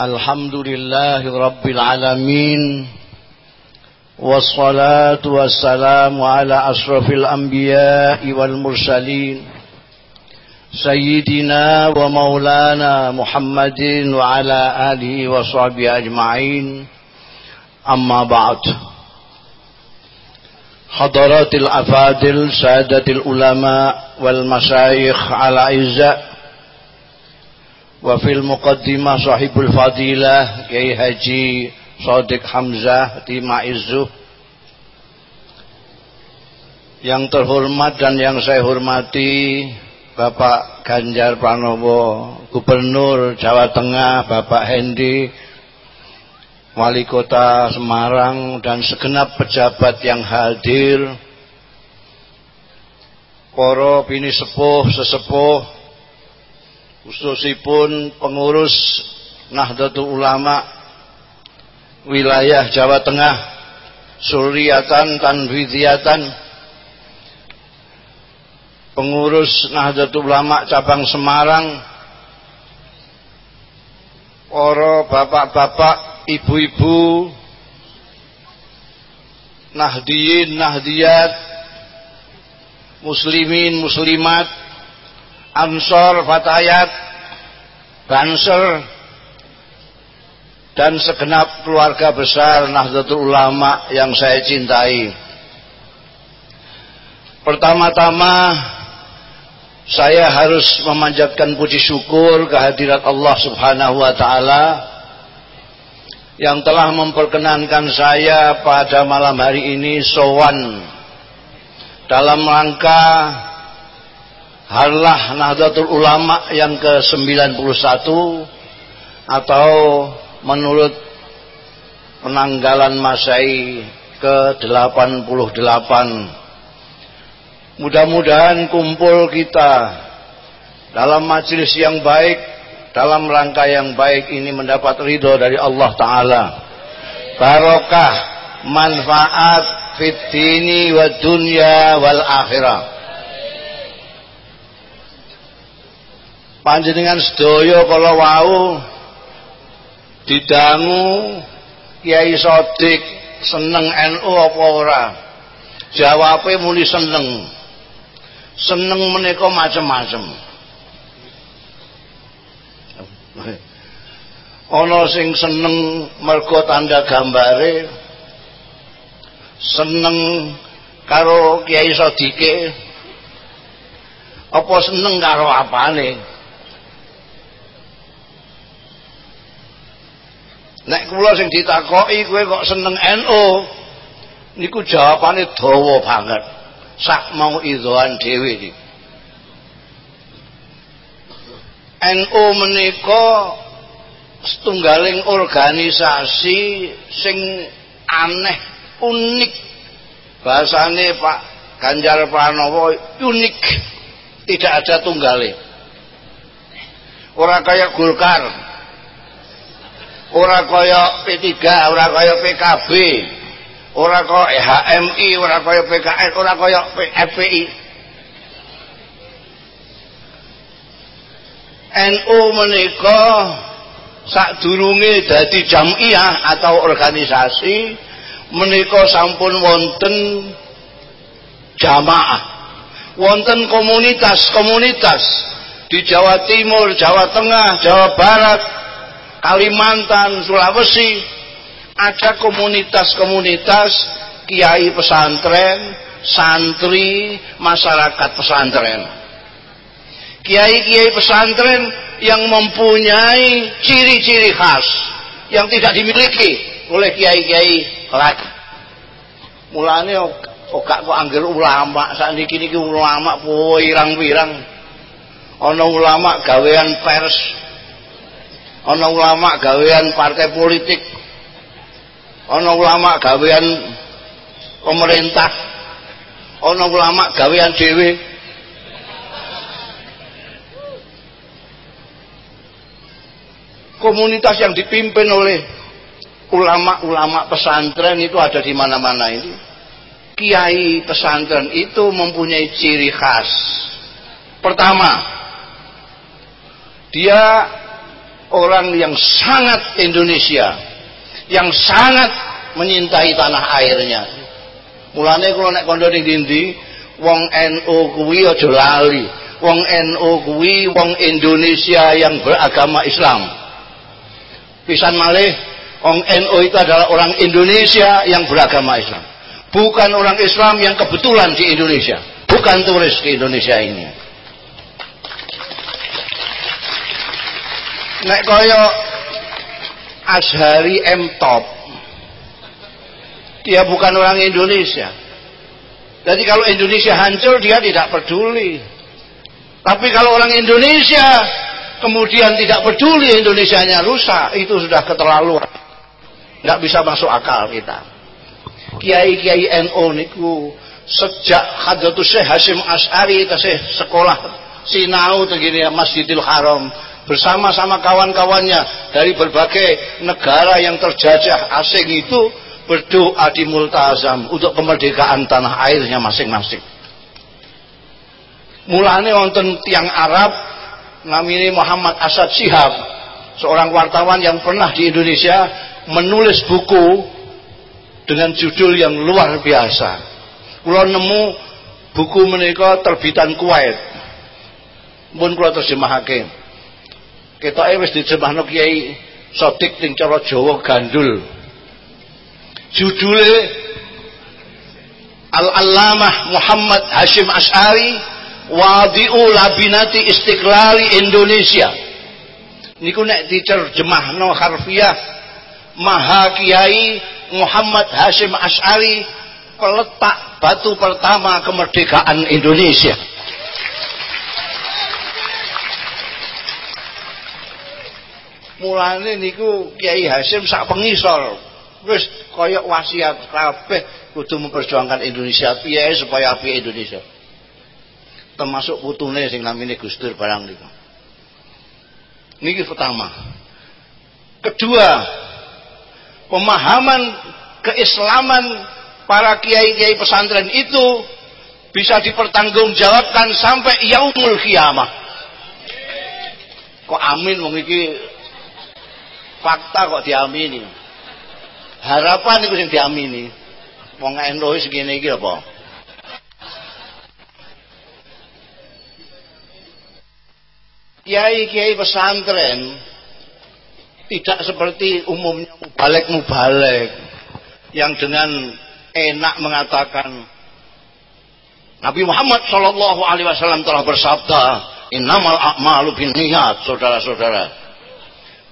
الحمد لله رب العالمين والصلاة والسلام على أشرف الأنبياء والمرسلين سيدنا ومولانا محمد وعلى آله وصحبه أجمعين. أما بعد حضرات الأفاضل سادة العلماء والمشايخ على wa fil muqaddimah sahibul fadilah Kiai Haji Sadiq Hamzah di Maizuh yang terhormat dan yang saya hormati Bapak Ganjar Pranowo Gubernur Jawa Tengah Bapak Hendi Wali Kota Semarang dan segenap pejabat yang hadir. Para bini sepuh sesepuh khususipun pengurus Nahdlatul Ulama wilayah Jawa Tengah Suryatan Tanwidiyatan pengurus Nahdlatul Ulama cabang Semarang para bapak-bapak ibu-ibu Nahdiyin Nahdiyat muslimin muslimat ansor fatayat banser dan segenap keluarga besar Nahdlatul Ulama yang saya cintai. Pertama-tama saya harus memanjatkan puji syukur kehadirat Allah subhanahu wa ta'ala yang telah memperkenankan saya pada malam hari ini sowan dalam rangka Harlah Nahdlatul Ulama yang ke-91 atau menurut penanggalan Masai ke-88. Mudah-mudahan kumpul kita dalam majelis yang baik dalam rangka yang baik ini mendapat ridho dari Allah Ta'ala. Barokah manfaat fitini wa dunya wal akhirah panjenengan sedaya kala wau didangu Kiai Sodik seneng NU apa ora? Jawabe muni seneng. Seneng menika macem-macem. Ana sing seneng mergo tanda gambare seneng karo Kiai Sodike apa seneng karo apane Nek kula sing ditakoki kowe kok seneng NU, niku jawabane dawa banget. Sak mau idhoan dhewe iki. NU menika setunggaling organisasi sing aneh, unik. Bahasane Pak Ganjar Pranowo unik. Tidak ada tunggalnya. Orang kayak Golkar ora kaya P3 ora kaya PKB ora kaya HMI ora kaya PKS ora kaya FPI NU menika sadurunge dadi jamiah atau organisasi menika sampun wonten jamaah. Wonten komunitas-komunitas di Jawa Timur, Jawa Tengah, Jawa Barat Kalimantan, Sulawesi ada komunitas-komunitas kiai pesantren, santri, masyarakat pesantren. Kiai-kiai pesantren yang mempunyai ciri-ciri khas yang tidak dimiliki oleh kiai-kiai lain. Mulane kok kok angger ulama sakniki niki ulama pirang-pirang. Ana ulama gawean pers ana ulama gawean partai politik. Ana ulama gawean pemerintah. Ana ulama gawean dhewe. Komunitas yang dipimpin oleh ulama-ulama pesantren itu ada di mana-mana ini. Kiai pesantren itu mempunyai ciri khas. Pertama dia orang yang sangat Indonesia, yang sangat menyintai tanah airnya. Mulane kula nek kondo ning dindi, wong NU kuwi aja lali. Wong NU kuwi wong Indonesia yang beragama Islam. Pisan malih, wong NU itu adalah orang Indonesia yang beragama Islam. Bukan orang Islam yang kebetulan di Indonesia. Bukan turis di Indonesia ini. Nek koyo Ashari M Top dia bukan orang Indonesia. Jadi kalau Indonesia hancur dia tidak peduli. Tapi kalau orang Indonesia kemudian tidak peduli Indonesianya rusak, itu sudah keterlaluan. Nggak bisa masuk akal kita. Kiai-kiai NU niku sejak Hadratus Syekh Hashim As'ari tasih sekolah sinau ya Masjidil Haram bersama-sama kawan-kawannya dari berbagai negara yang terjajah asing itu berdoa di multazam untuk kemerdekaan tanah airnya masing-masing. Mulane wonten tiang Arab namanya Muhammad Asad Shihab, seorang wartawan yang pernah di Indonesia menulis buku dengan judul yang luar biasa. Kula nemu buku menika terbitan Kuwait. Pun kula terjemahake. Ketoke wis diterjemahno Kiai Sodik ning cara Jawa gandul judulnya Al-Allamah Muhammad Hashim Ash'ari Wadi'u Labinati Istiqlali Indonesia. Niku nek diterjemahno harfiah Maha Kiai Muhammad Hashim Ash'ari peletak batu pertama kemerdekaan Indonesia mulane niku Kiai Hashim sak pengisor wis kaya wasiat kabeh kudu memperjuangkan Indonesia piye supaya api Indonesia. Termasuk putune sing namine Gustur barang niku. Niki pertama. Kedua pemahaman keislaman para kiai-kiai pesantren itu bisa dipertanggungjawabkan sampai yaumul kiamah. Kok amin wong iki fakta kok diamini. Harapan itu yang diamini. Wong NU segini iki apa? Kiai-kiai pesantren tidak seperti umumnya mubalek-mubalek yang dengan enak mengatakan Nabi Muhammad Shallallahu Alaihi Wasallam telah bersabda innamal a'malu bin niat saudara-saudara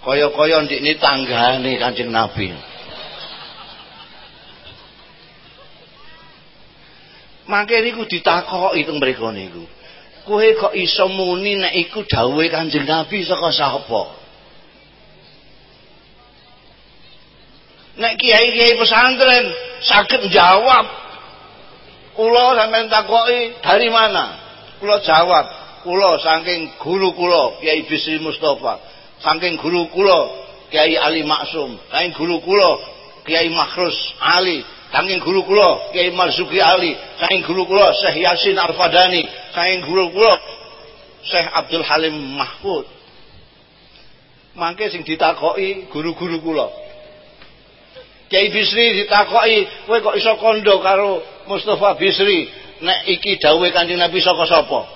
koyo-koyo ini tangga nih kancing Nabi Mangke niku ditakoki teng mriku niku. Kowe kok iso muni nek iku dawuhe Kanjeng Nabi saka sapa? Nek kiai-kiai pesantren saged jawab. Kula sampean takoki dari mana? Kula jawab, kula saking guru kula Kiai Bisri Mustafa, saking guru kula Kiai Ali Maksum, saking guru kula Kiai Makhrus Ali, saking guru kula Kiai Marzuki Ali, saking guru kula Syekh Yasin Al-Fadani, saking guru kula Syekh Abdul Halim Mahfud. Mangke sing ditakoki guru-guru kula. Kiai Bisri ditakoki, kowe kok iso kondo karo Mustafa Bisri nek iki dawuhe Kanjeng Nabi saka sapa?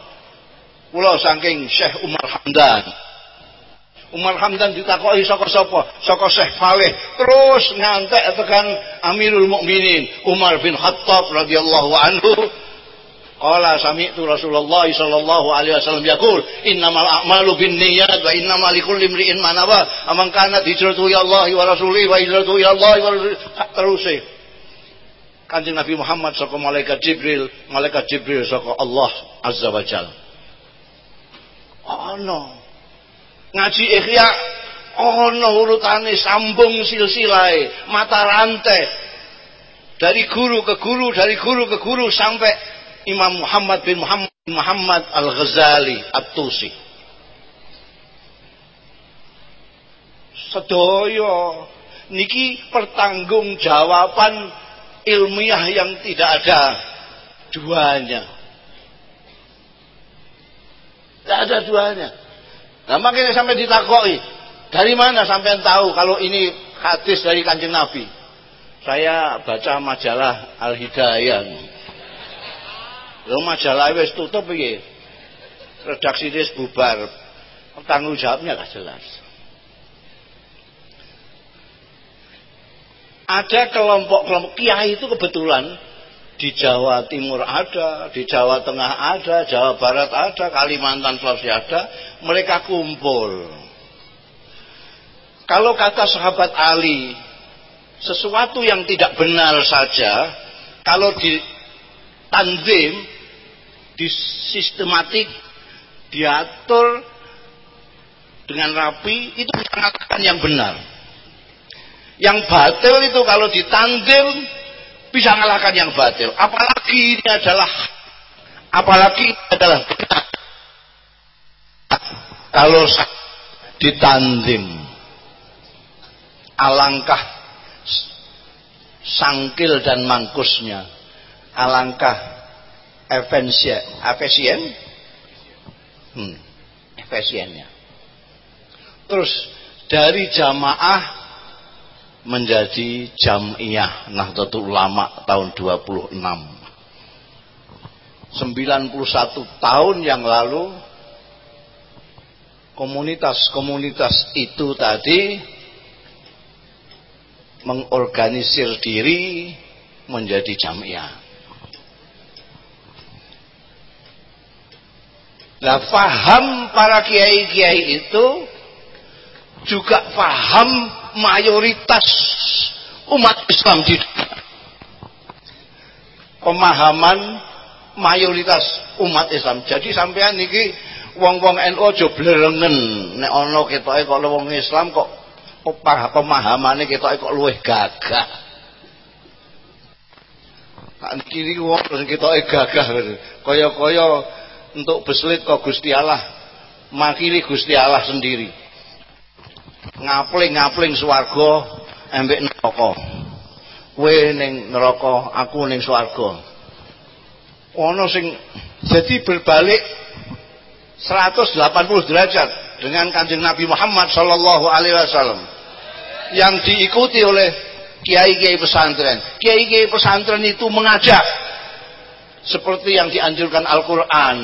Kula saking Syekh Umar Hamdan. Umar Hamdan ditakoki saka sapa? Saka Syekh Faleh. Terus ngantek tekan Amirul Mukminin Umar bin Khattab radhiyallahu anhu. Qala sami'tu Rasulullah sallallahu alaihi wasallam yaqul innamal a'malu binniyat wa innamal likulli imri'in ma nawa. Amang kana hijratu ila Allah wa rasulihi wa hijratu ila Allah wa terus Kanjeng Nabi Muhammad saka malaikat Jibril, malaikat Jibril saka Allah Azza wa Jalla. Oh no ngaji ikhya ana urutane sambung silsilahe mata rantai. Dari guru ke guru dari guru ke guru sampai Imam Muhammad bin Muhammad Muhammad Al-Ghazali At-Tusi sedaya niki pertanggungjawaban ilmiah yang tidak ada. Duanya. Tidak ada duanya Nah makanya sampai ditakoi. Dari mana sampai tahu kalau ini hadis dari kanjeng Nabi? Saya baca majalah Al Hidayah. Lo majalah wis tutup piye? Redaksi bubar. Tanggung jawabnya gak jelas. Ada kelompok-kelompok kiai itu kebetulan di Jawa Timur ada, di Jawa Tengah ada, Jawa Barat ada, Kalimantan Sulawesi ada, mereka kumpul. Kalau kata sahabat Ali, sesuatu yang tidak benar saja, kalau di tanzim, di sistematik, diatur dengan rapi, itu mengatakan yang benar. Yang batil itu kalau ditandil bisa mengalahkan yang batil. Apalagi ini adalah apalagi ini adalah. Kalau ditandim alangkah sangkil dan mangkusnya alangkah efisien efisien hmm, efisiennya terus dari jamaah menjadi Jamiyah Nahdlatul Ulama tahun 26. 91 tahun yang lalu komunitas-komunitas itu tadi mengorganisir diri menjadi Jamiyah. Nah, faham para kiai-kiai itu juga faham mayoritas umat Islam di pemahaman mayoritas umat Islam. Jadi sampean niki wong-wong NU aja blerengen. Nek ana ketoke kok wong Islam kok pemahamane ketoke kok luwih gagah. Tak kiri wong ketoke gagah. Kaya-kaya untuk beslit kok Gusti Allah. Makili Gusti Allah sendiri ngapling-ngapling swarga embek neraka. Kowe ning neraka, aku ning swarga. Ana sing jadi berbalik 180 derajat dengan Kanjeng Nabi Muhammad sallallahu alaihi wasallam yang diikuti oleh kiai-kiai pesantren. Kiai-kiai pesantren itu mengajak seperti yang dianjurkan Al-Qur'an.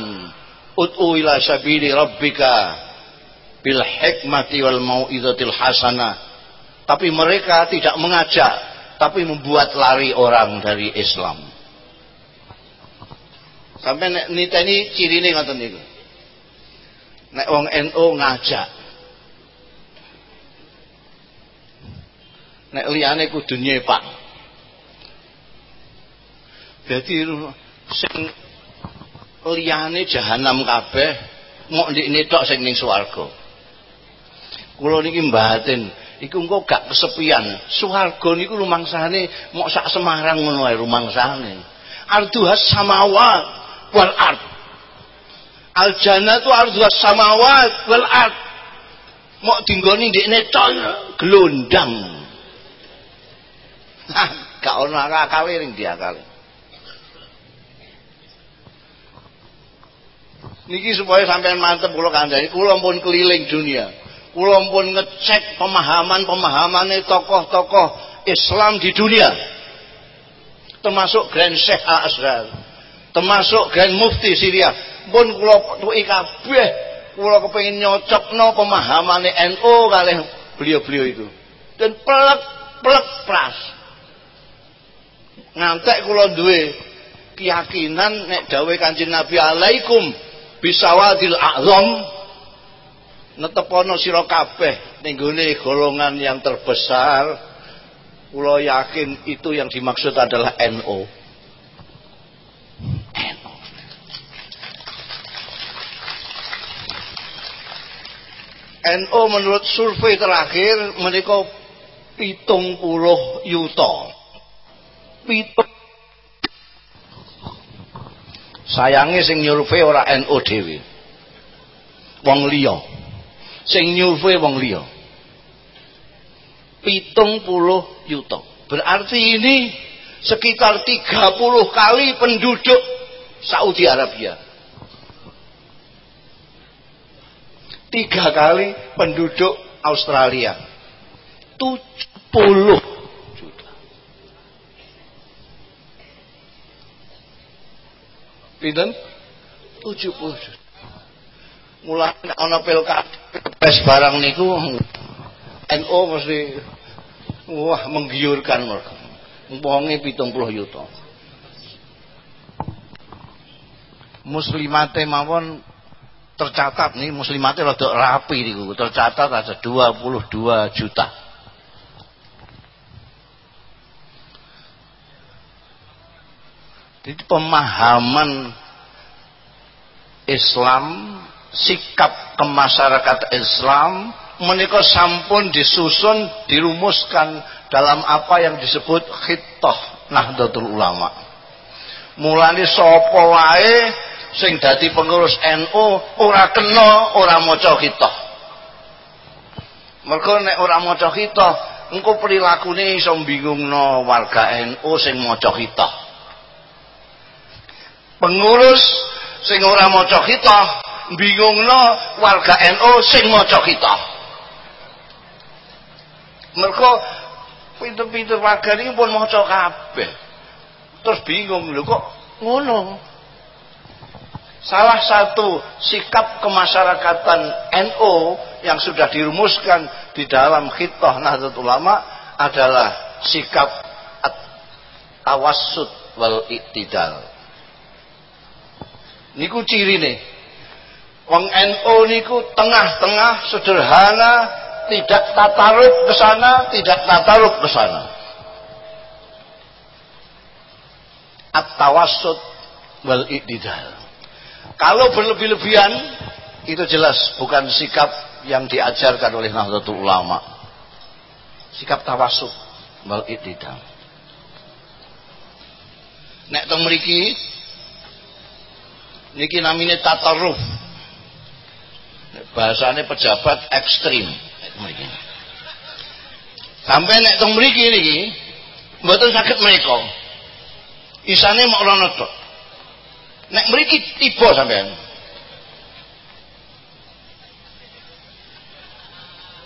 Ud'u ila sabili rabbika bil hikmati wal mau'izatil hasanah. Tapi mereka tidak mengajak, tapi membuat lari orang dari Islam. Sampai nek niteni cirine ngoten niku. Nek wong NU ngajak. Nek liyane kudu nyepak. Jadi sing liyane jahanam kabeh mok ndikne tok sing ning swarga. Kula niki mbaten, iku engko gak kesepian. Swarga niku lumangsane mok sak Semarang ngono ae rumangsane. Arduhas samawat wal ard. Al jannatu arduhas samawat wal ard. Mok dinggoni ndekne tok glondang. Nah, gak ono akale ning diakale. Niki supaya sampean mantep kula kandhani, kula pun keliling dunia. Kula pun ngecek pemahaman-pemahamane tokoh-tokoh Islam di dunia. Termasuk Grand Sheikh Al-Azhar. Termasuk Grand Mufti Syria. Pun kula tuki kabeh kula kepengin nyocokno pemahamane NU kalih beliau-beliau itu. Dan pelek pelek pras. Ngantek kula duwe keyakinan nek dawuh Kanjeng Nabi alaikum bisawadil a'zam netepono sira kabeh ning golongan yang terbesar. Kula yakin itu yang dimaksud adalah NO NO menurut survei terakhir menika pitung puluh yuto pitung. Sayangi sing nyurvei ora NO dewi wong liya sing nyuwe wong liya. Pitung puluh yuto berarti ini sekitar 30 kali penduduk Saudi Arabia. Tiga kali penduduk Australia. 70 juta. Pinten? 70 juta mulai ana pilkada barang niku NO mesti wah menggiurkan mereka wonge 70 yuta. Muslimate mawon tercatat nih muslimate rada rapi niku tercatat ada 22 juta. Jadi pemahaman Islam sikap kemasyarakat Islam menikah sampun disusun dirumuskan dalam apa yang disebut khittah Nahdlatul Ulama. Mulane sapa wae sing dadi pengurus NU ora kena ora maca kitab mergo nek ora maca kitab engko prilakune iso bingungno warga NU sing maca kitab pengurus sing ora maca kitab bingungno warga NU sing maca mergo pintu-pintu warga ini pun maca kabeh terus bingung lho kok ngono Salah satu sikap kemasyarakatan NU yang sudah dirumuskan di dalam khitbah Nahdlatul Ulama adalah sikap tawassut wal iktidal. Niku nih. Wong NU niku tengah-tengah sederhana, tidak tataruk ke sana, tidak tataruk ke sana. At-tawassut wal iktidal. Kalau berlebih-lebihan itu jelas bukan sikap yang diajarkan oleh Nahdlatul Ulama. Sikap tawasuk wal itidal. Nek teng mriki niki namine tatarruf. Bahasane pejabat ekstrim. Sampai nek teng mriki niki mboten saged mereka. Isane mau rono tok. Nek mriki tiba sampean.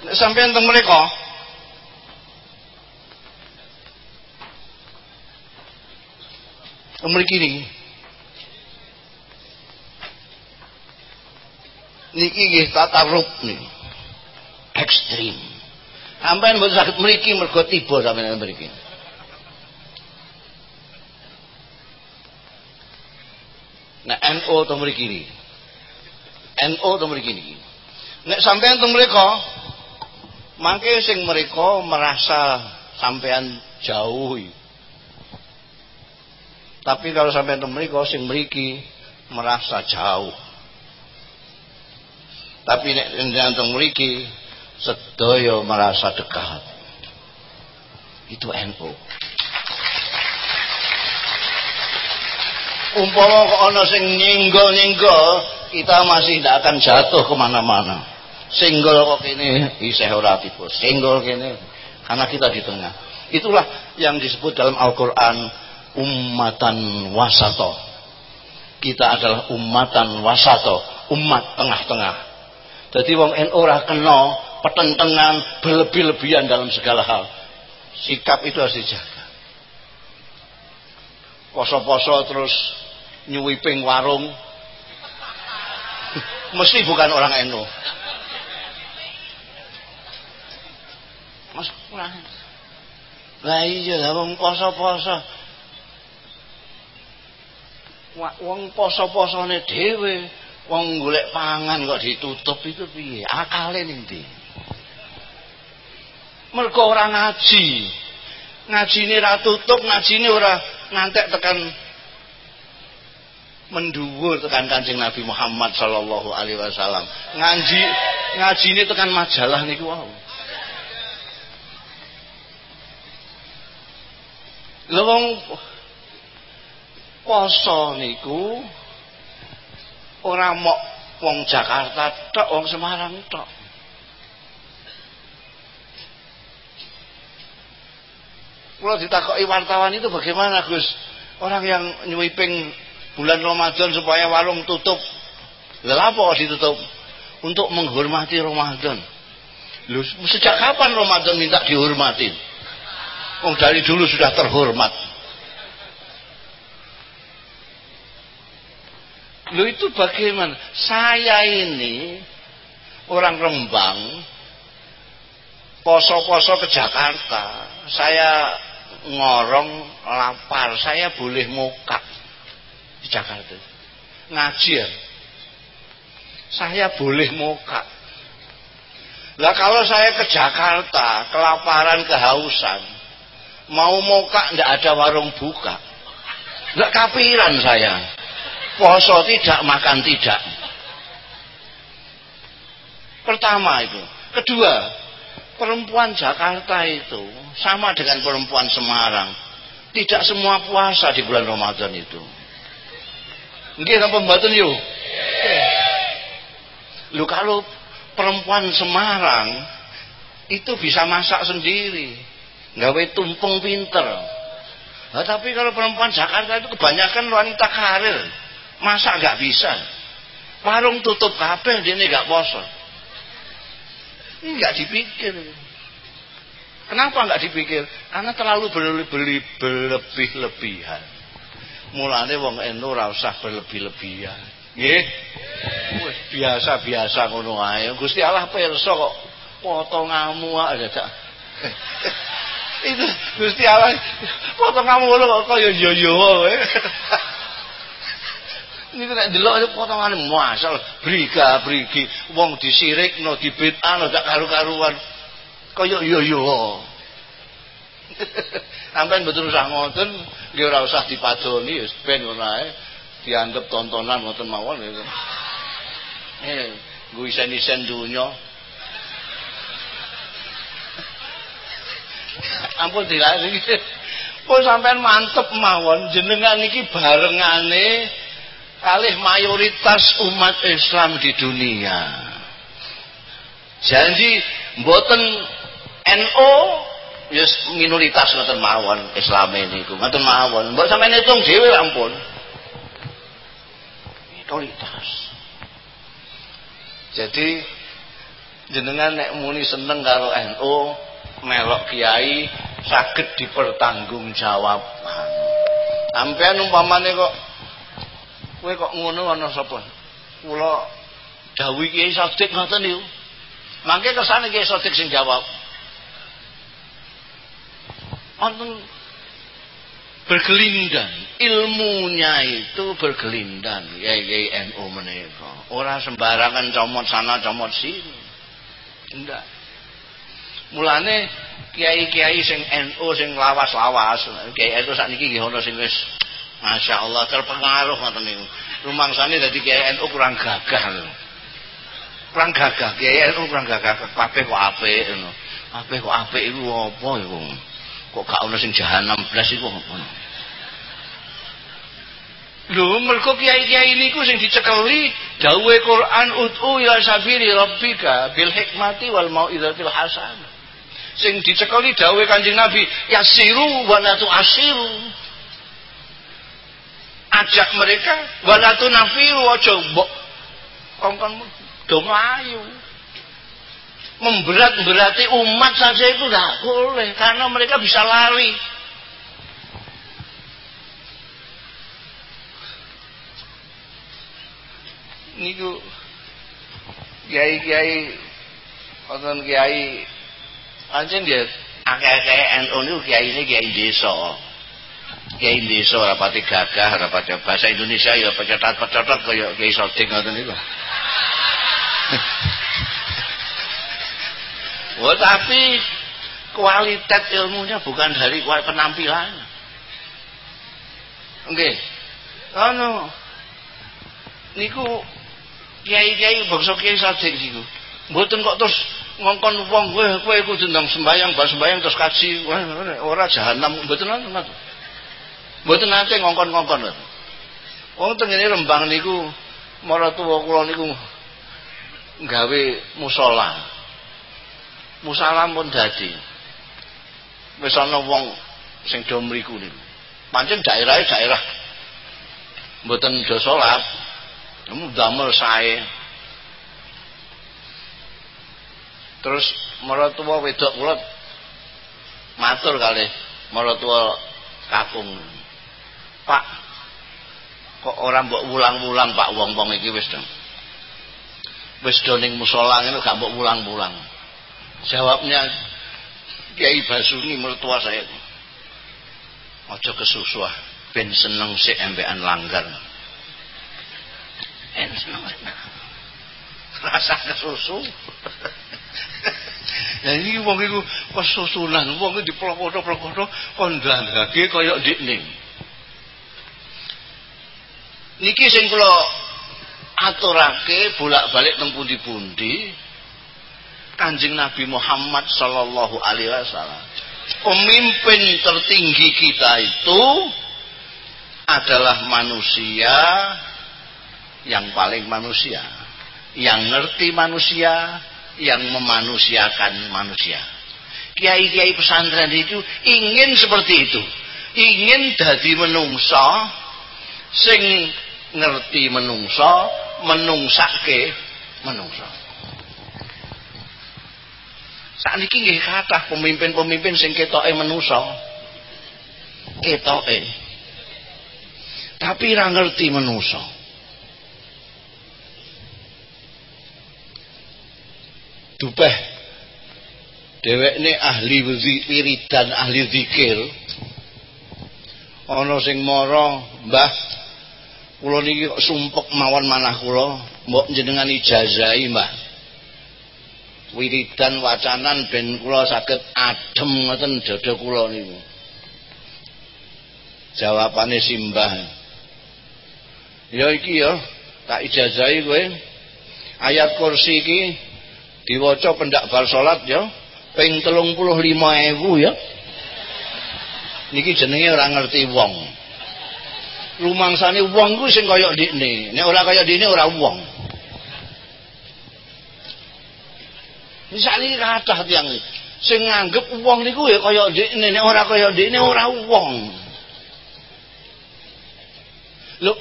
Nek sampean teng mereka mriki niki. Niki nggih tatarub niki. Ekstrim. Sampean mboten saged mriki mergo tiba sampean mriki. Nah NU to mriki iki. NU to mriki iki. Nek sampean teng mriko mangke sing mriko merasa sampean jauh. Tapi kalau sampean teng mriko sing mriki merasa jauh. Tapi nek teng mriki sedaya merasa dekat. Itu NU. umpama kok ana sing nyenggol-nyenggol kita masih tidak akan jatuh ke mana-mana. Singgol kok kene isih ora tiba. Singgol kene karena kita di tengah. Itulah yang disebut dalam Al-Quran ummatan wasato. Kita adalah ummatan wasato umat tengah-tengah jadi wong NU ora kena petentengan berlebih-lebihan dalam segala hal. Sikap itu harus dijaga. Poso-poso terus nyuwiping warung. Mesti bukan orang NU Mas kurang. Lah iya lah wong poso-poso. Wong poso-posone dhewe wong golek pangan kok ditutup itu piye akale ning ndi mergo ora ngaji ngajine ra tutup ngajine ora ngantek tekan mendhuwur tekan Kanjeng Nabi Muhammad sallallahu alaihi wasallam. Ngaji ngaji ini tekan majalah niku wow. Lha wong poso niku ora mok wong Jakarta tok, wong Semarang tok. Kalau ditakoki wartawan itu bagaimana Gus? Orang yang nyuiping bulan Ramadan supaya warung tutup. Lha apa ditutup? Untuk menghormati Ramadan. Lu sejak kapan Ramadan minta dihormatin? Oh dari dulu sudah terhormat. Lu itu bagaimana? Saya ini orang Rembang poso-poso ke Jakarta. Saya ngorong lapar, saya boleh mokak di Jakarta. Ngajian. Saya boleh mokak. Lah kalau saya ke Jakarta, kelaparan, kehausan, mau mokak ndak ada warung buka. Nggak kapiran saya. Poso tidak, makan tidak. Pertama itu. Kedua, perempuan Jakarta itu sama dengan perempuan Semarang. Tidak semua puasa di bulan Ramadan itu. Nggih napa mboten yuk? Lu kalau perempuan Semarang itu bisa masak sendiri, gawe tumpeng pinter. Nah, tapi kalau perempuan Jakarta itu kebanyakan wanita karir, masak nggak bisa. Warung tutup kabeh dia nggak poso. Nggak dipikir. Kenapa nggak dipikir? Karena terlalu beli-beli berlebih-lebihan. Mulane wong NU ora usah berlebih-lebihan. Nggih. biasa-biasa ngono ae. Gusti Allah pirsa kok potonganmu aja tak. Itu Gusti Allah potonganmu lho kok kaya yo-yo. Niku nek delok potongane masal briga brigi wong disirikno dibid'ahno tak karu-karuan. Kaya yo yo. Sampeyan betul usah ngoten, nggih ora usah dipadoni wis ben ngono. Dianggep tontonan ngoten mawon. Eh, nggo isen-isen donya. Ampun dilari. Pun sampean mantep mawon jenengan iki barengane kalih mayoritas umat Islam di dunia. Janji mboten NO yes minoritas ngoten mawon Islam ini ku ngoten mawon. Mbok sampeyan hitung dhewe ampun. Minoritas. Jadi jenengan nek muni seneng karo NO melok kiai saged dipertanggungjawabkan. Sampeyan umpamane kok Kowe kok ngono ana sapa? Kula dawuh Kiai Sodik ngoten niku. Mangke kesane Kiai Sodik sing jawab. Wonten berkelindan ilmunya itu berkelindan Kiai Kiai NU menika ora sembarangan comot sana comot sini enggak mulane kiai-kiai sing NU sing lawas-lawas kiai NU sakniki nggih ana sing wis Masya Allah terpengaruh ngoten niku. Rumangsane dadi Kiai NU kurang gagah. Kurang gagah, Kiai NU kurang gagah. Kabeh kok ngono. Kabeh kok apik iku apa iku? Kok gak ono sing jahanam blas iku apa? Lho, mergo kiai-kiai niku sing dicekeli dawuhe Quran ud'u ila sabili rabbika bil hikmati wal mau'izatil hasanah. Sing dicekeli dawuhe Kanjeng Nabi, yasiru wa la tu'asiru ajak mereka walatu nafiru aja mbok. Kongkon do melayu memberat-berati umat saja itu tidak boleh karena mereka bisa lari. Niku kiai-kiai wonten kiai pancen dia akeh-akeh NU niku kiai ini kiai desa Kiai desa rapati gagah, rapati bahasa Indonesia ya pecotot-pecotot kaya Kiai Sodik ngoten niku. Wah, tapi kualitas ilmunya bukan dari penampilan. Oke. Anu niku kiai-kiai bangsa Kiai Sodik niku. Mboten kok terus ngongkon wong kowe kowe kudu ndang sembayang, bar sembayang terus kaji. Ora jahanam mboten ngoten. Mboten nate ngongkon-ngongkon. Wong tengene Rembang niku maratuwa kula niku gawe musala. Musala pun dadi. Wis wong sing do mriku niku. Pancen daerah daerah mboten do. Nemu damel sae. terus mertua wedok kula matur kali mertua kakung Pak kok orang mbok wulang-wulang Pak? Wong-wong iki wis dong wis do ning musala ngene gak mbok wulang-wulang. Jawabnya Kiai Basuni mertua saya. Ojo kesusuah ben seneng si embean langgar. En seneng. Rasa kesusu. Ya ini wong iku kesusunan, wong iki diplokoto-plokoto kondangake kaya dikne. Niki sing kula aturake bolak-balik teng pundi-pundi Kanjeng Nabi Muhammad sallallahu alaihi wasallam. Pemimpin tertinggi kita itu adalah manusia yang paling manusia, yang ngerti manusia, yang memanusiakan manusia. Kiai-kiai pesantren itu ingin seperti itu. Ingin dadi menungso sing ngerti menungso, menungsake menungso. Saat ini nggih kathah pemimpin-pemimpin sing ketoke menungso. Ketoke. Tapi ra ngerti menungso. dupeh dhewekne ahli wiridan ahli zikir ana sing mara Mbah kula niki kok sumpek mawon manah kula mbok jenengan ijazahi Mbah. Wiridan wacanan ben kula saged adem ngoten dada kula niku. Jawabane simbah ya iki ya tak ijazahi kowe. Ayat kursi iki diwaca pendak bar salat ya ping 35.000 ya. Niki jenenge ora ngerti wong rumangsane wong ku sing kaya ndikne nek ora kaya ndikne ora wong. Misale kathah tiyang sing nganggep wong niku ya kaya ndikne nek ora kaya ndikne ora wong. Lho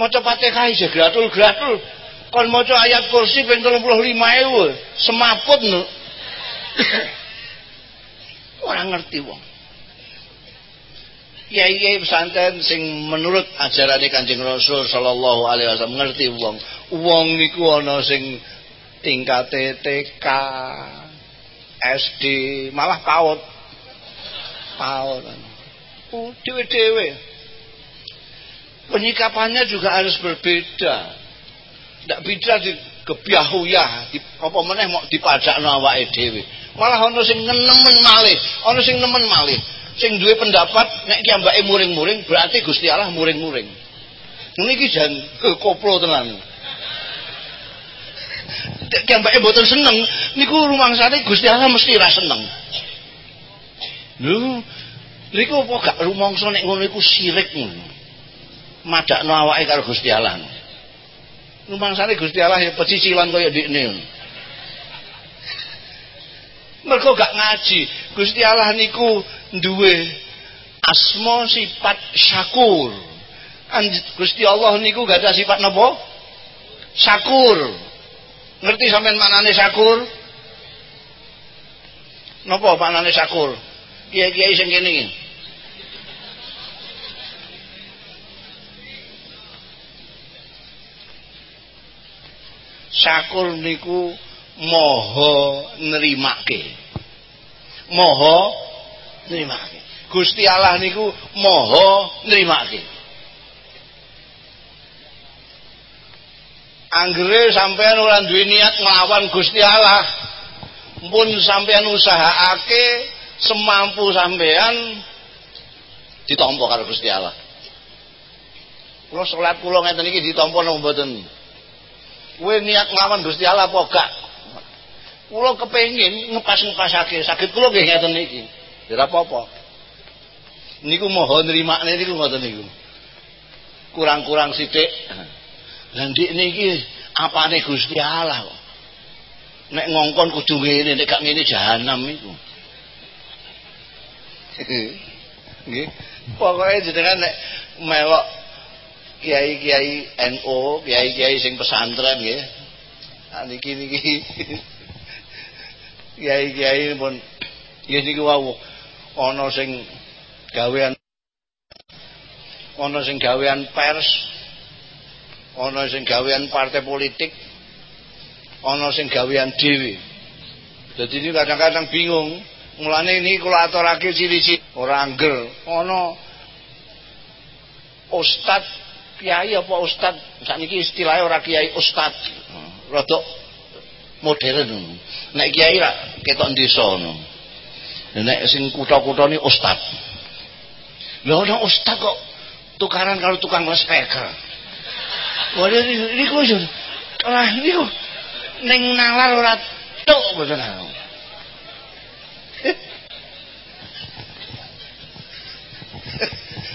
maca Fatihah isih gratul-gratul. Kon maca ayat kursi ping 35.000 semaput no. orang ngerti wong kiai-kiai pesantren sing menurut ajaran Kanjeng Rasul sallallahu alaihi wasallam ngerti wong. Wong niku ana sing tingkate TK SD malah PAUD. PAUD. Oh, dewe-dewe penyikapannya juga harus berbeda. Ndak bisa di kebiahuyah di apa meneh mau dipajakno awake dhewe. Malah ana sing nemen malih ana sing nemen malih sing duwe pendapat nek ki ambake muring-muring berarti Gusti Allah muring-muring. Niki jan koplo tenan. Ki ambake mboten seneng niku rumangsane Gusti Allah mesti ra seneng. Lho niku apa gak rumangsa nek ngono iku sirik ngono? Madakno awake karo Gusti Allah. Rumangsane Gusti Allah ya pecicilan kaya dikne mergo gak ngaji Gusti Allah niku duwe asma sifat syakur. Gusti Allah niku gak ada sifat napa syakur. Ngerti sampean maknane syakur? Napa maknane syakur? Kiai-kiai sing kene iki. Syakur niku moho nerimake moho nerimake Gusti Allah niku moho nerimake anggere sampean ora duwe niat nglawan Gusti Allah pun sampean usahaake semampu sampean ditampa karo Gusti Allah. Kula salat kula ngeten iki ditampa napa mboten? Kowe niat nglawan Gusti Allah apa gak? Kula kepengin ngepas-ngepasake. Sakit kula nggih ngeten iki ora apa-apa. Niku mohon nrimakne niku ngoten niku. Kurang-kurang sithik. Lha ndik niki apane Gusti Allah kok? Nek ngongkon kudu ngene nek gak ngene jahanam iku nggih. Pokoke jenengan nek melok kiai-kiai NU, kiai-kiai sing pesantren nggih. Niki niki kiai-kiai pun ya niku wau ana sing gawean ana sing gawean pers. Ana sing gawean partai politik. Ana sing gawean dhewe. Dadi ini kadang-kadang bingung. Mulane ini kula aturake ciri-ciri ora angger. Ana ustad kiai apa ustad? Sakniki istilahnya ora kiai ustad. Rada modern. Nek kiai ra ketok desa nek sing kutha-kutha ni ustad. Lha ana ustad kok tukaran kalau tukang speaker waduh niku lah niku ning nalar ora tuk boten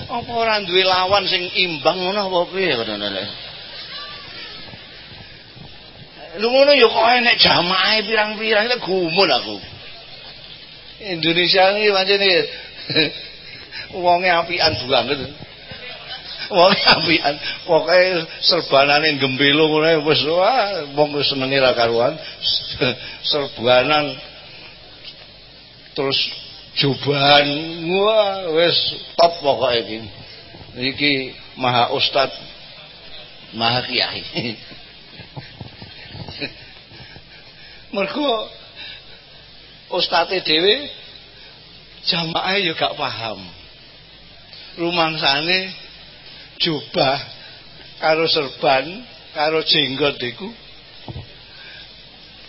apa ora duwe lawan sing imbang ngono apa piye ngono Lu ngono ya kok enek jamaah pirang-pirang gumun aku. Indonesia ini pancen wonge apian banget. Wonge apian. Pokoke serbanane gembelo ngono wis wah wong senenge ra karuan. Serbanan terus jubahan wah wis top pokoke iki. Iki Maha Ustad Maha Kiai. mergo ustate dhewe jamaah ya gak paham. Rumangsane jubah karo serban karo jenggot iku.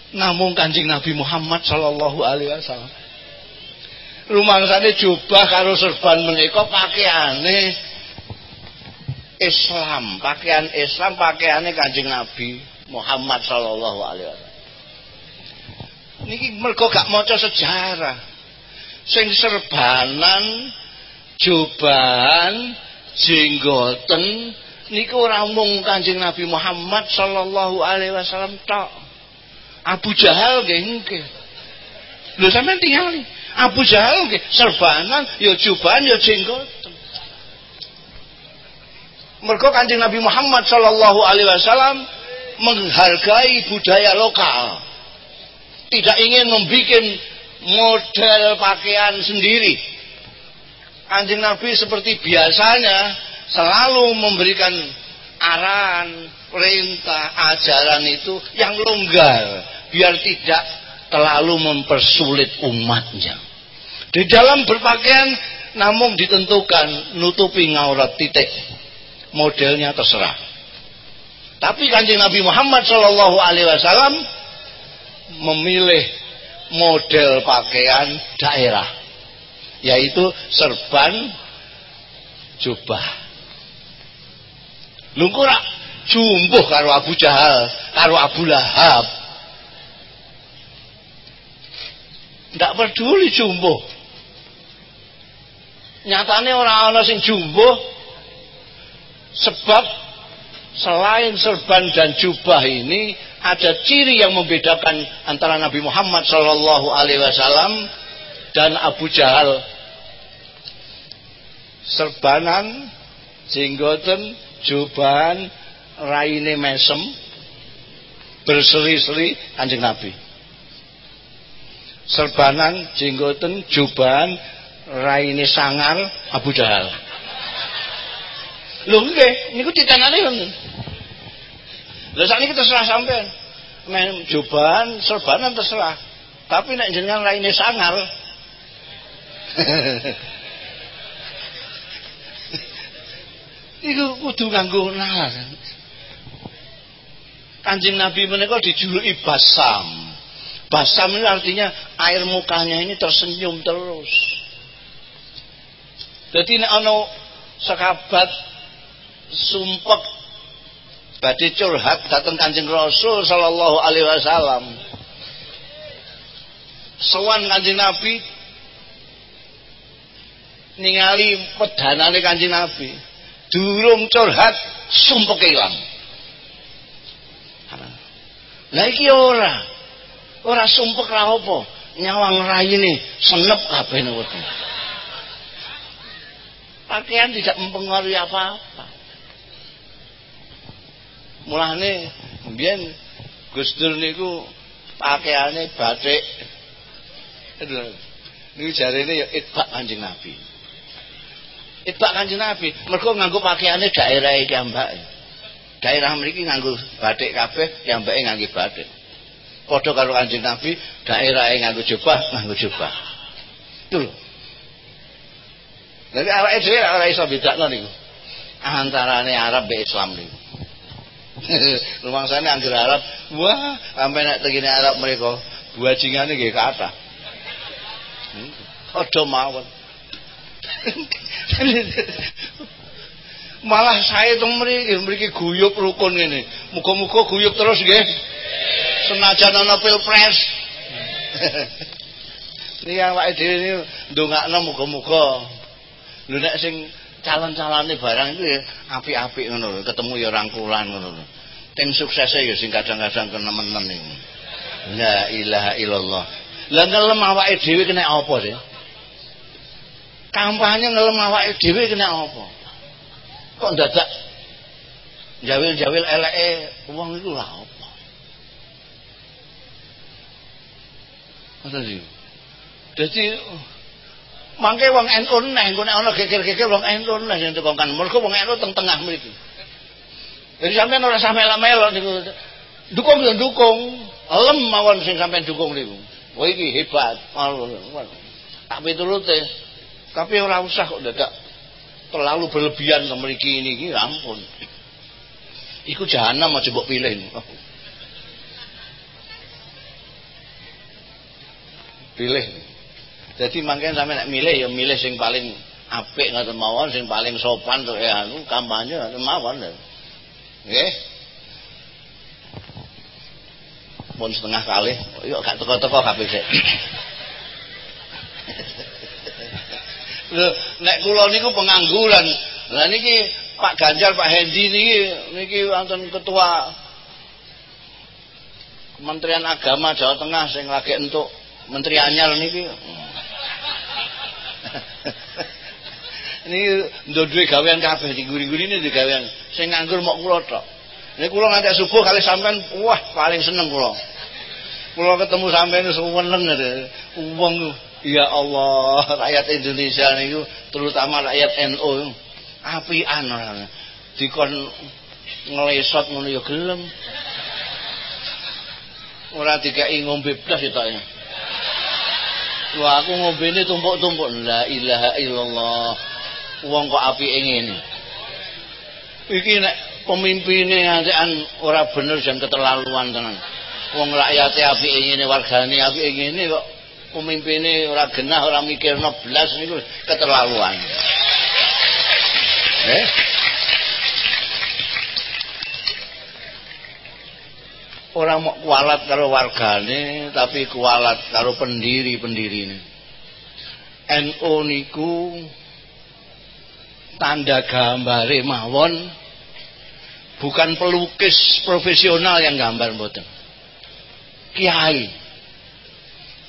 Namung Kanjeng Nabi Muhammad sallallahu alaihi wasallam. Rumangsane jubah karo serban menika pakaiane Islam pakaian Islam pakaiane Kanjeng Nabi Muhammad sallallahu alaihi wasallam niki mergo gak maca sejarah. Sing serbanan jubahan jenggoten niku ora mung Kanjeng Nabi Muhammad sallallahu alaihi wasallam tok. Abu Jahal nggih nggih. Lho sampean tinggal Abu Jahal nggih serbanan ya jubahan ya jenggoten. Mergo Kanjeng Nabi Muhammad sallallahu alaihi wasallam menghargai budaya lokal tidak ingin membuat model pakaian sendiri. Anjing Nabi seperti biasanya selalu memberikan arahan, perintah, ajaran itu yang longgar biar tidak terlalu mempersulit umatnya. Di dalam berpakaian namun ditentukan nutupi ngaurat titik. Modelnya terserah. Tapi kanjeng Nabi Muhammad Shallallahu Alaihi Wasallam memilih model pakaian daerah yaitu serban jubah. Lungkura jumbuh karo Abu Jahal karo Abu Lahab? Tidak peduli jumbuh nyatanya orang-orang sing jumbuh sebab selain serban dan jubah ini ada ciri yang membedakan antara Nabi Muhammad Shallallahu Alaihi Wasallam dan Abu Jahal. Serbanan, jenggoten, jubahan, raine mesem, berseri-seri kanjeng Nabi. Serbanan, jenggoten, jubahan, raine sangar, Abu Jahal. Lho nggih, niku ditanane ngoten. Lah sakniki terserah sampean. Men jubahan serbanan terserah. Tapi nek jenengan raine sangar. Iku kudu nganggo nalar. Kanjeng Nabi menika dijuluki basam. Basam ini artinya air mukanya ini tersenyum terus. Jadi nek ana sekabat sumpek badhe curhat datang Kanjeng Rasul sallallahu alaihi wasallam. Sowan Kanjeng Nabi ningali pedanane Kanjeng Nabi. Durung curhat sumpek ilang. Lah iki ora. Ora sumpek ra apa? Nyawang raine senep kabeh niku. Pakaian tidak mempengaruhi apa-apa mulane mbiyen Gus Dur niku pakaiane batik Niku jarene ya itbak Kanjeng Nabi. Itbak Kanjeng Nabi, mergo nganggo pakaiane daerah iki ambak. Daerah mriki nganggo batik kabeh, ambake nganggo batik. Padha karo Kanjeng Nabi, daerahe nganggo jubah, nganggo jubah. Itu lho. Jadi awake dhewe ora iso bedakno niku. Antarane Arab be Islam niku. Rumangsane anggere Arab, wah, sampai nek tegene Arab mereka buajingane nggih kathah. Padha mawon. Malah saya teng mriki, mriki guyub rukun ngene. Muga-muga guyub terus nggih. Senajan ana pilpres. Niki awake dhewe ini ndongakno muga-muga. Lho nek sing calon-calone barang itu ya lho, ketemu ya rangkulan ngono. Tim suksese ya sing kadang-kadang kenemenen niku. La ilaha illallah. Lah ngelem awake dhewe kena apa sih? Kampanye ngelem awake dhewe kena apa? Kok dadak jawil-jawil eleke wong iku lha apa? Ngoten sih. Dadi mangke wong NU neh engko nek ana geger-geger wong NU neh sing tekonkan. Mergo wong NU teng tengah mriki. Jadi sampean ora sampe melok niku. Dukung ya dukung. Lem mawon sing sampean dukung niku. Wah iki hebat. Tak piturute. Tapi ora usah kok dadak terlalu berlebihan ke mriki ini iki ampun. Iku jahanam aja mbok pilih. Pilih. Jadi mangken sampe nek milih ya milih sing paling apik ngoten mawon, sing paling sopan tuh ya anu kampanye mawon. Nggih. Pun setengah kali, yuk gak teko-teko kabeh sik. Lho, nek kula niku pengangguran. Lah niki Pak Ganjar, Pak Hendi niki niki wonten ketua Kementerian Agama Jawa Tengah sing lagi entuk Menteri Anyar niki. niki ndok duwe gawean kabeh di guri-gurine di gawean. Sing nganggur mok kula tok. Nek kula nganti subuh kali sampean wah paling seneng kula. Kula ketemu sampean seneng wong Ya Allah, rakyat Indonesia niku terutama rakyat NU apian ora. Dikon nglesot ngono ya gelem. Ora dikai ngombe blas ya Wah aku ngombene tumpuk-tumpuk la ilaha illallah. Wong kok apike ngene. Iki nek pemimpine ngantekan ora bener jan keterlaluan tenan. Wong rakyate apike ngene, wargane apike ngene kok pemimpinnya orang genah orang mikir no belas niku keterlaluan eh orang mau kualat karo wargane tapi kualat karo pendiri-pendiri ini NU niku tanda gambar mawon bukan pelukis profesional yang gambar mboten kiai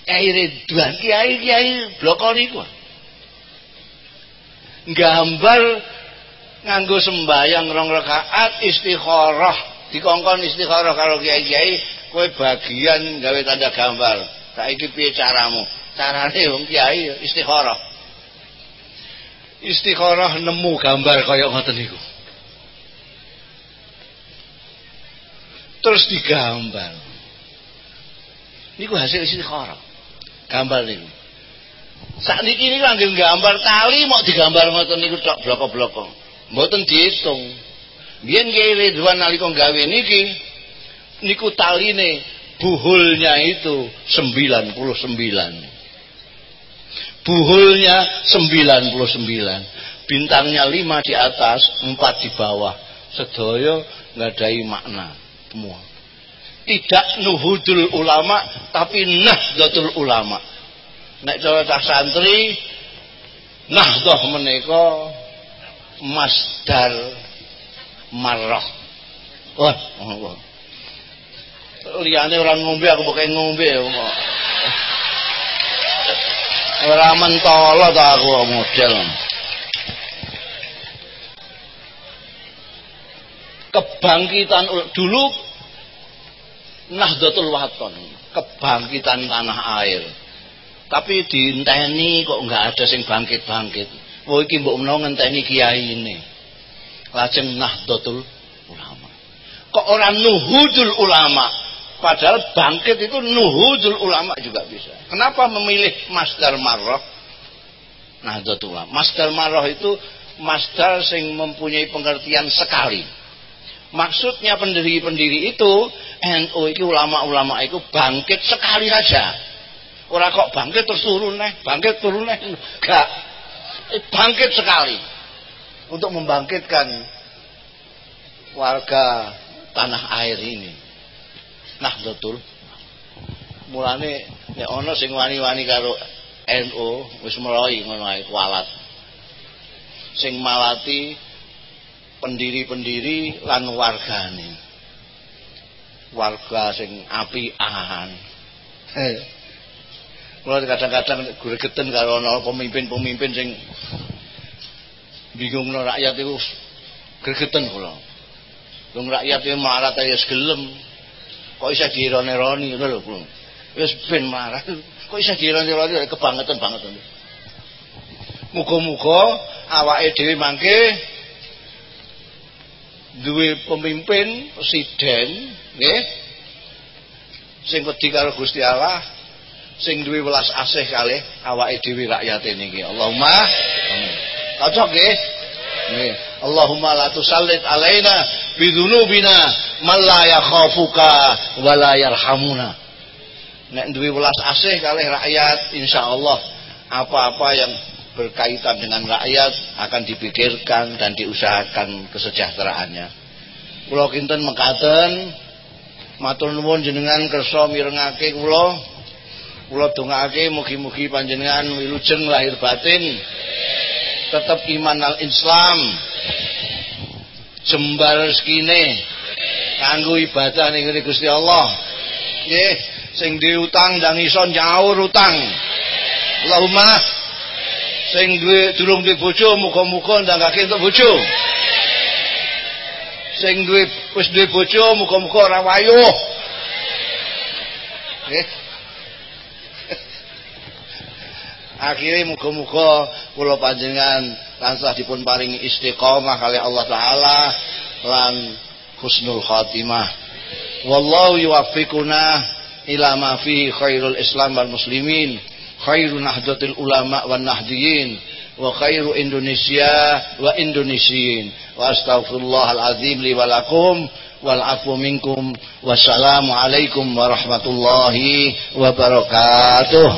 Kiai Ridwan, kiai-kiai bloko niku. Gambar nganggo sembayang rong rakaat istikharah, dikongkon istikharah kalau kiai-kiai kowe bagian gawe tanda gambar. Saiki piye caramu? Carane wong kiai istikharah. Istikharah nemu gambar kaya ngoten niku. Terus digambar. Niku hasil istikharah gambar niku. Sakniki niku anggere gambar tali mau digambar ngoten niku tok bloko-bloko. Mboten diitung. Biyen Kiai Ridwan nalika gawe niki niku taline buhulnya itu 99. Buhulnya 99. Bintangnya 5 di atas, 4 di bawah. Sedaya ngadai makna semua. Tidak nuhudul ulama tapi nahdlatul ulama. Nek cara cah santri nahdah menika masdar marah wah wah liyane orang ngombe aku pakai ngombe ora mentolo ta aku model. Kebangkitan dulu Nahdlatul Waton, kebangkitan tanah air. tapi diinteni kok enggak ada sing bangkit-bangkit. Oh iki mbok menawa ngenteni kiai ini. Lajeng nahdlatul ulama. Kok orang nuhudul ulama padahal bangkit itu nuhudul ulama juga bisa kenapa memilih masdar marrah nahdlatul ulama masdar marrah itu masdar sing mempunyai pengertian sekali maksudnya pendiri-pendiri itu NU itu ulama-ulama itu bangkit sekali saja Ora kok bangkit terus turun nih, bangkit turun nih. Enggak. Bangkit sekali. Untuk membangkitkan warga tanah air ini. Nah, betul. Mulane nek ana sing wani-wani karo NU wis mulai ngono ae kualat. Sing malati pendiri-pendiri lan wargane. Warga sing apian. Mulai kadang-kadang gregeten kalau ana pemimpin-pemimpin sing bingung rakyat itu gregeten kula. Wong rakyat itu marah ya gelem. Kok bisa dirone-roni? Ngono lho kula. Wis ben marah. Kok bisa dirone-roni? Kebangetan banget. Muga-muga awake dhewe mangke duwe pemimpin presiden nggih. Sing wedi karo Gusti Allah sing duwe welas asih kalih awake dhewe rakyat niki. Allahumma amin. Cocok nggih? Nggih. Allahumma la tusallit alaina bidzunubina man la yakhafuka wa yarhamuna. Nek duwe welas asih kalih rakyat insyaallah apa-apa yang berkaitan dengan rakyat akan dipikirkan dan diusahakan kesejahteraannya. Kula kinten mekaten matur nuwun jenengan kersa mirengake kula. Kula dongake mugi-mugi panjenengan wilujeng lahir batin tetap iman al Islam jembar rezekine kanggo ibadah ning Gusti Allah. Nggih sing diutang ndang iso nyaur utang. Allahumma sing duwe durung duwe bojo muga-muga ndangake entuk bojo. Sing duwe wis duwe bojo muga-muga ora wayuh. Nggih. Akhirnya muga-muga kula panjenengan tansah dipun paringi istiqomah kali Allah taala lan husnul khatimah. Wallahu yuwaffiquna ila ma fihi khairul islam wal muslimin khairu nahdlatil ulama wan nahdiyin wa khairu Indonesia wa Indonesiin wa astaghfirullahal azim li walakum wal afu minkum wassalamu alaikum warahmatullahi wabarakatuh